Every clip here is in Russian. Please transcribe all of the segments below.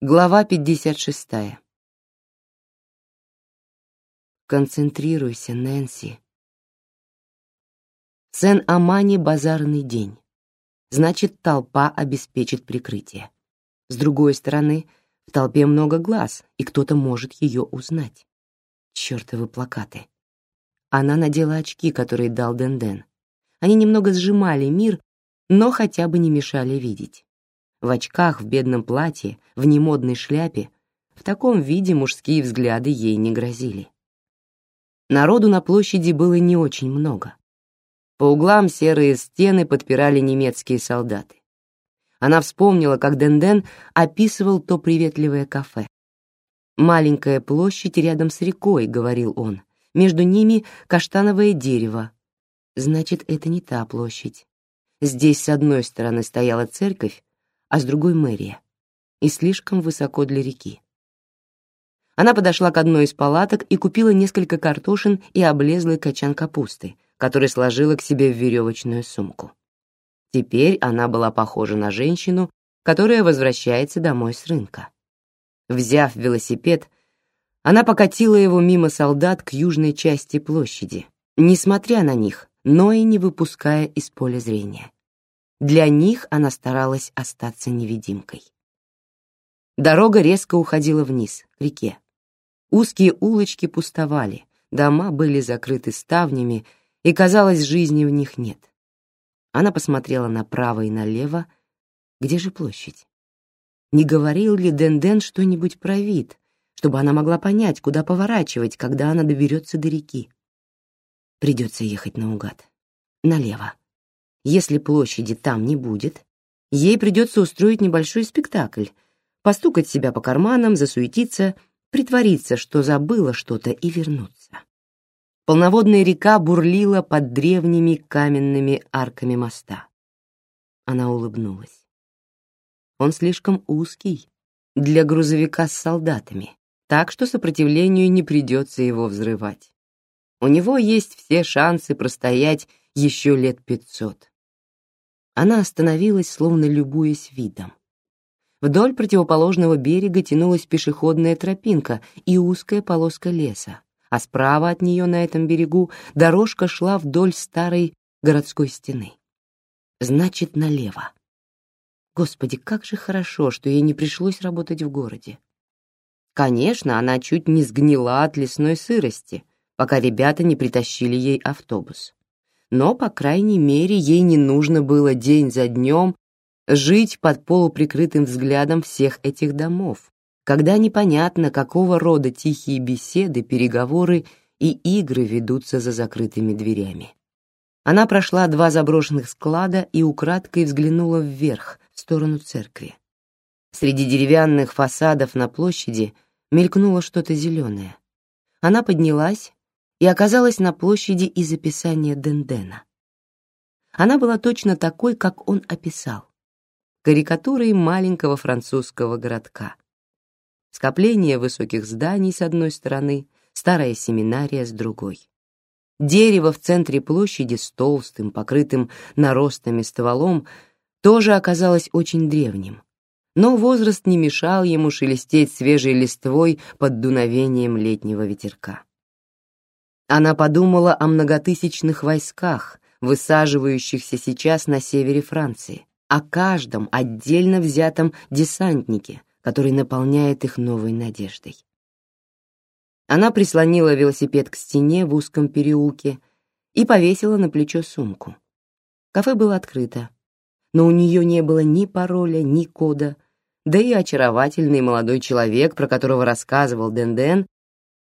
Глава 56. Концентрируйся, Нэнси. Сен-Амани базарный день. Значит, толпа обеспечит прикрытие. С другой стороны, в толпе много глаз, и кто-то может ее узнать. Чёртовы плакаты. Она надела очки, которые дал Денден. Они немного сжимали мир, но хотя бы не мешали видеть. В очках, в бедном платье, в немодной шляпе, в таком виде мужские взгляды ей не грозили. Народу на площади было не очень много. По углам серые стены подпирали немецкие солдаты. Она вспомнила, как Денден описывал то приветливое кафе. «Маленькая площадь рядом с рекой», — говорил он. «Между ними каштановое дерево. Значит, это не та площадь. Здесь с одной стороны стояла церковь, а с другой — мэрия. И слишком высоко для реки. Она подошла к одной из палаток и купила несколько картошин и облезлый качан капусты, который сложила к себе в веревочную сумку. Теперь она была похожа на женщину, которая возвращается домой с рынка. Взяв велосипед, она покатила его мимо солдат к южной части площади, несмотря на них, но и не выпуская из поля зрения. Для них она старалась остаться невидимкой. Дорога резко уходила вниз, к реке. Узкие улочки пустовали, дома были закрыты ставнями, и, казалось, жизни в них нет. Она посмотрела направо и налево. Где же площадь? Не говорил ли Денден что-нибудь про вид, чтобы она могла понять, куда поворачивать, когда она доберется до реки? Придется ехать наугад. Налево. Если площади там не будет, ей придется устроить небольшой спектакль, постукать себя по карманам, засуетиться — притвориться, что забыла что-то и вернуться. Полноводная река бурлила под древними каменными арками моста. Она улыбнулась. Он слишком узкий для грузовика с солдатами, так что сопротивлению не придется его взрывать. У него есть все шансы простоять еще лет пятьсот. Она остановилась, словно любуясь видом. Вдоль противоположного берега тянулась пешеходная тропинка и узкая полоска леса, а справа от нее на этом берегу дорожка шла вдоль старой городской стены. Значит, налево. Господи, как же хорошо, что ей не пришлось работать в городе. Конечно, она чуть не сгнила от лесной сырости, пока ребята не притащили ей автобус. Но, по крайней мере, ей не нужно было день за днем жить под полуприкрытым взглядом всех этих домов, когда непонятно, какого рода тихие беседы, переговоры и игры ведутся за закрытыми дверями. Она прошла два заброшенных склада и украдкой взглянула вверх, в сторону церкви. Среди деревянных фасадов на площади мелькнуло что-то зеленое. Она поднялась и оказалась на площади из описания Дендена. Она была точно такой, как он описал карикатурой маленького французского городка. Скопление высоких зданий с одной стороны, старая семинария с другой. Дерево в центре площади с толстым, покрытым наростами стволом тоже оказалось очень древним, но возраст не мешал ему шелестеть свежей листвой под дуновением летнего ветерка. Она подумала о многотысячных войсках, высаживающихся сейчас на севере Франции, о каждом отдельно взятом десантнике, который наполняет их новой надеждой. Она прислонила велосипед к стене в узком переулке и повесила на плечо сумку. Кафе было открыто, но у нее не было ни пароля, ни кода, да и очаровательный молодой человек, про которого рассказывал Денден,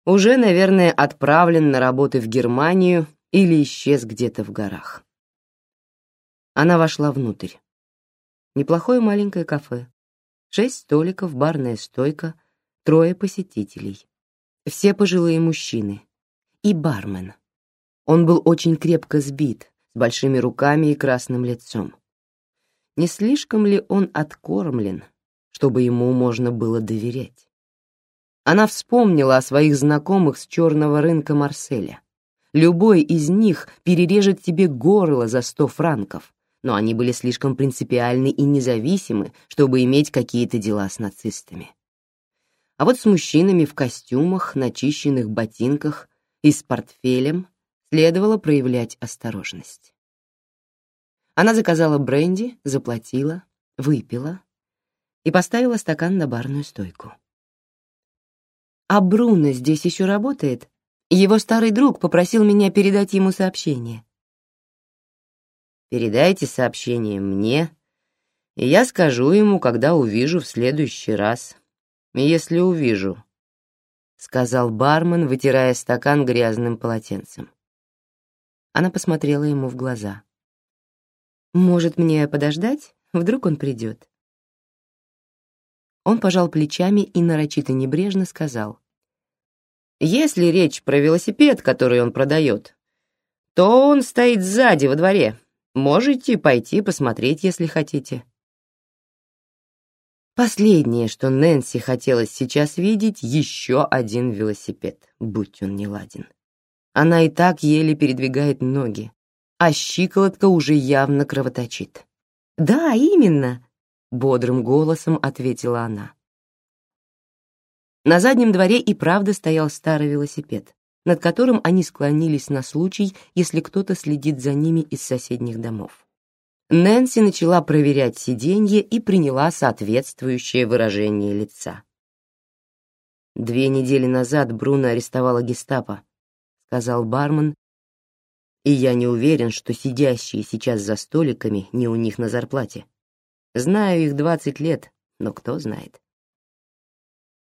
уже, наверное, отправлен на работы в Германию или исчез где-то в горах. Она вошла внутрь. Неплохое маленькое кафе. Шесть столиков, барная стойка, трое посетителей. Все пожилые мужчины. И бармен. Он был очень крепко сбит, с большими руками и красным лицом. Не слишком ли он откормлен, чтобы ему можно было доверять? Она вспомнила о своих знакомых с черного рынка Марселя. Любой из них перережет тебе горло за сто франков, но они были слишком принципиальны и независимы, чтобы иметь какие-то дела с нацистами. А вот с мужчинами в костюмах, начищенных ботинках и с портфелем следовало проявлять осторожность. Она заказала бренди, заплатила, выпила и поставила стакан на барную стойку. «А Бруно здесь еще работает? Его старый друг попросил меня передать ему сообщение». «Передайте сообщение мне, и я скажу ему, когда увижу в следующий раз, если увижу», — сказал бармен, вытирая стакан грязным полотенцем. Она посмотрела ему в глаза. «Может, мне подождать? Вдруг он придет?» Он пожал плечами и нарочито небрежно сказал. «Если речь про велосипед, который он продает, то он стоит сзади во дворе. Можете пойти посмотреть, если хотите». Последнее, что Нэнси хотелось сейчас видеть, еще один велосипед, будь он не ладен. Она и так еле передвигает ноги, а щиколотка уже явно кровоточит. «Да, именно», — бодрым голосом ответила она. На заднем дворе и правда стоял старый велосипед, над которым они склонились на случай, если кто-то следит за ними из соседних домов. Нэнси начала проверять сиденье и приняла соответствующее выражение лица. «Две недели назад Бруно арестовала гестапо», — сказал бармен, «и я не уверен, что сидящие сейчас за столиками не у них на зарплате. Знаю их двадцать лет, но кто знает».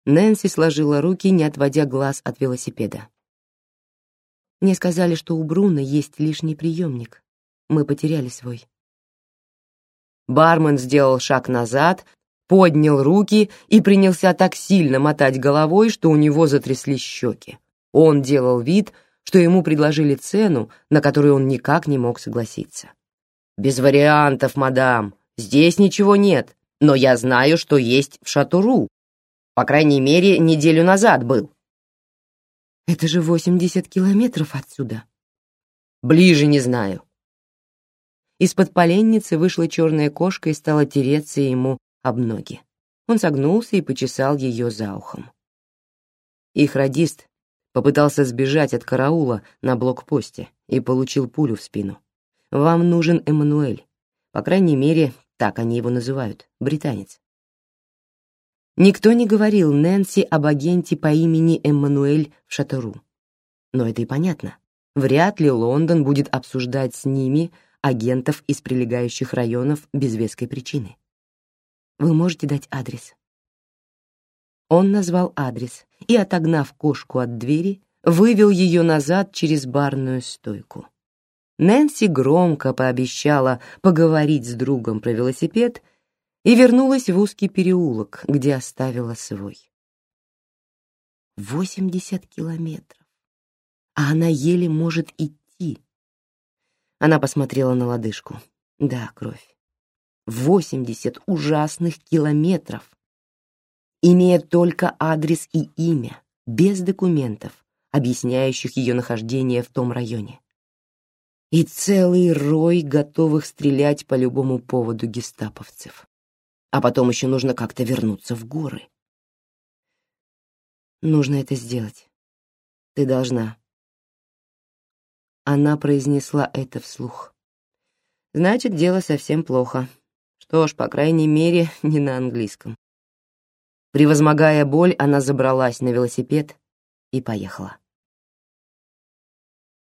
Нэнси сложила руки, не отводя глаз от велосипеда. «Мне сказали, что у Бруно есть лишний приемник. Мы потеряли свой». Бармен сделал шаг назад, поднял руки и принялся так сильно мотать головой, что у него затряслись щеки. Он делал вид, что ему предложили цену, на которую он никак не мог согласиться. «Без вариантов, мадам. Здесь ничего нет, но я знаю, что есть в Шатуру. По крайней мере, неделю назад был». «Это же восемьдесят километров отсюда». «Ближе не знаю. Из-под поленницы вышла черная кошка и стала тереться ему об ноги. Он согнулся и почесал ее за ухом. Их радист попытался сбежать от караула на блокпосте и получил пулю в спину. Вам нужен Эммануэль. По крайней мере, так они его называют, британец. Никто не говорил Нэнси об агенте по имени Эммануэль в Шатору. Но это и понятно. Вряд ли Лондон будет обсуждать с ними агентов из прилегающих районов без веской причины. Вы можете дать адрес. Он назвал адрес и, отогнав кошку от двери, вывел ее назад через барную стойку. Нэнси громко пообещала поговорить с другом про велосипед и вернулась в узкий переулок, где оставила свой. Восемьдесят километров, а она еле может идти. Она посмотрела на лодыжку. Да, кровь. Восемьдесят ужасных километров. Имея только адрес и имя, без документов, объясняющих ее нахождение в том районе. И целый рой готовых стрелять по любому поводу гестаповцев. А потом еще нужно как-то вернуться в горы. Нужно это сделать. Ты должна. Она произнесла это вслух. Значит, дело совсем плохо. Что ж, по крайней мере, не на английском. Превозмогая боль, она забралась на велосипед и поехала.